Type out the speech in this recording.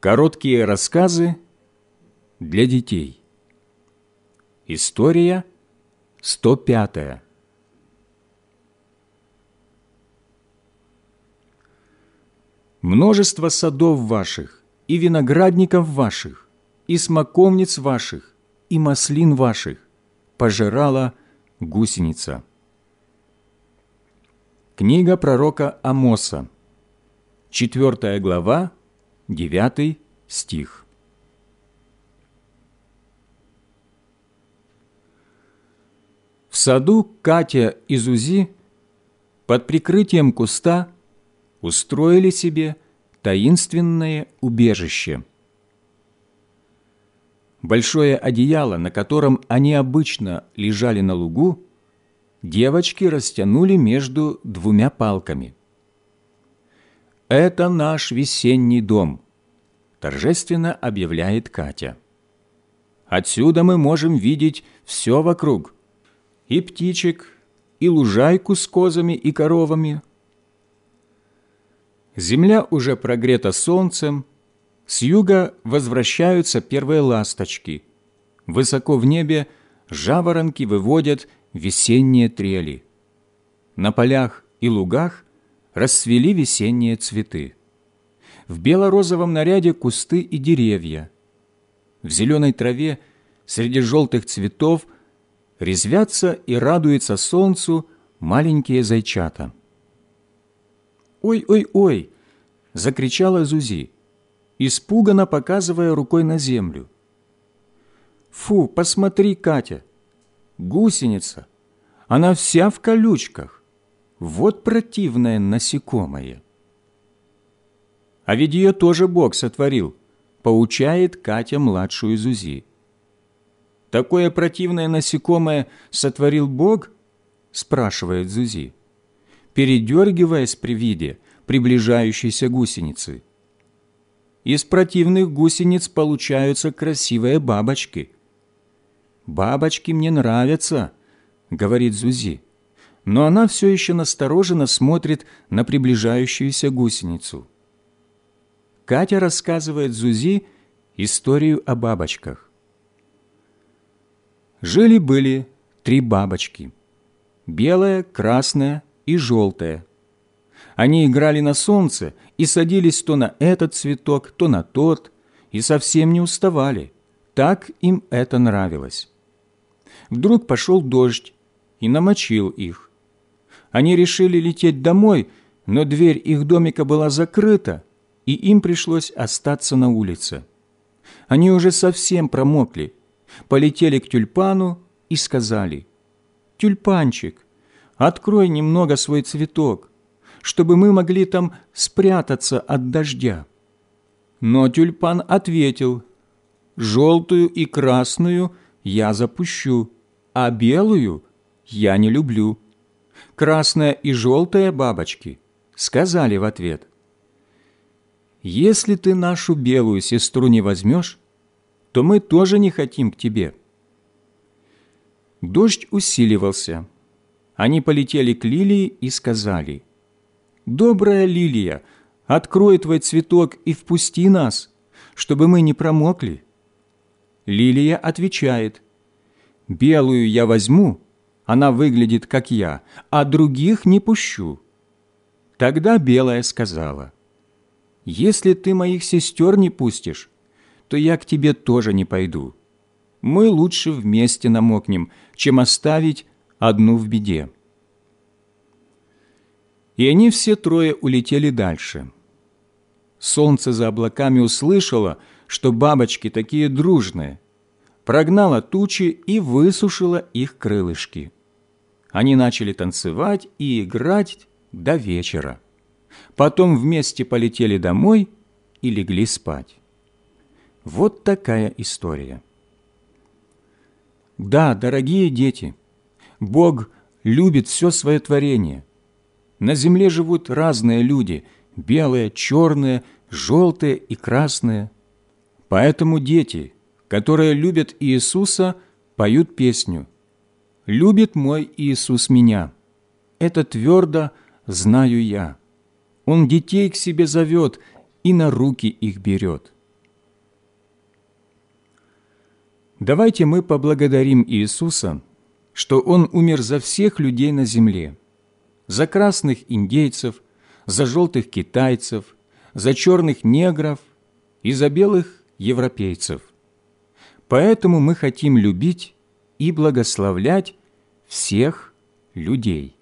Короткие рассказы для детей. История 105. Множество садов ваших и виноградников ваших, и смоковниц ваших, и маслин ваших пожирала гусеница. Книга пророка Амоса, 4 глава, 9 стих. В саду Катя и Зузи под прикрытием куста устроили себе таинственное убежище. Большое одеяло, на котором они обычно лежали на лугу, девочки растянули между двумя палками. «Это наш весенний дом», – торжественно объявляет Катя. «Отсюда мы можем видеть все вокруг. И птичек, и лужайку с козами и коровами. Земля уже прогрета солнцем, с юга возвращаются первые ласточки. Высоко в небе жаворонки выводят весенние трели. На полях и лугах расцвели весенние цветы. В бело-розовом наряде кусты и деревья. В зеленой траве среди желтых цветов резвятся и радуются солнцу маленькие зайчата. «Ой-ой-ой!» – закричала Зузи, испуганно показывая рукой на землю. «Фу, посмотри, Катя! Гусеница! Она вся в колючках!» Вот противное насекомое. А ведь ее тоже Бог сотворил, поучает Катя младшую Зузи. Такое противное насекомое сотворил Бог? спрашивает Зузи, передергиваясь при виде приближающейся гусеницы. Из противных гусениц получаются красивые бабочки. «Бабочки мне нравятся», — говорит Зузи но она все еще настороженно смотрит на приближающуюся гусеницу. Катя рассказывает Зузи историю о бабочках. Жили-были три бабочки – белая, красная и желтая. Они играли на солнце и садились то на этот цветок, то на тот, и совсем не уставали. Так им это нравилось. Вдруг пошел дождь и намочил их. Они решили лететь домой, но дверь их домика была закрыта, и им пришлось остаться на улице. Они уже совсем промокли, полетели к тюльпану и сказали, «Тюльпанчик, открой немного свой цветок, чтобы мы могли там спрятаться от дождя». Но тюльпан ответил, «Желтую и красную я запущу, а белую я не люблю» красная и желтая бабочки сказали в ответ, «Если ты нашу белую сестру не возьмешь, то мы тоже не хотим к тебе». Дождь усиливался. Они полетели к лилии и сказали, «Добрая лилия, открой твой цветок и впусти нас, чтобы мы не промокли». Лилия отвечает, «Белую я возьму, она выглядит, как я, а других не пущу». Тогда Белая сказала, «Если ты моих сестер не пустишь, то я к тебе тоже не пойду. Мы лучше вместе намокнем, чем оставить одну в беде». И они все трое улетели дальше. Солнце за облаками услышало, что бабочки такие дружные, прогнало тучи и высушило их крылышки. Они начали танцевать и играть до вечера. Потом вместе полетели домой и легли спать. Вот такая история. Да, дорогие дети, Бог любит все свое творение. На земле живут разные люди – белые, черные, желтые и красные. Поэтому дети, которые любят Иисуса, поют песню – любит мой Иисус меня. Это твердо знаю я. Он детей к себе зовет и на руки их берет. Давайте мы поблагодарим Иисуса, что Он умер за всех людей на земле, за красных индейцев, за желтых китайцев, за черных негров и за белых европейцев. Поэтому мы хотим любить и благословлять всех людей.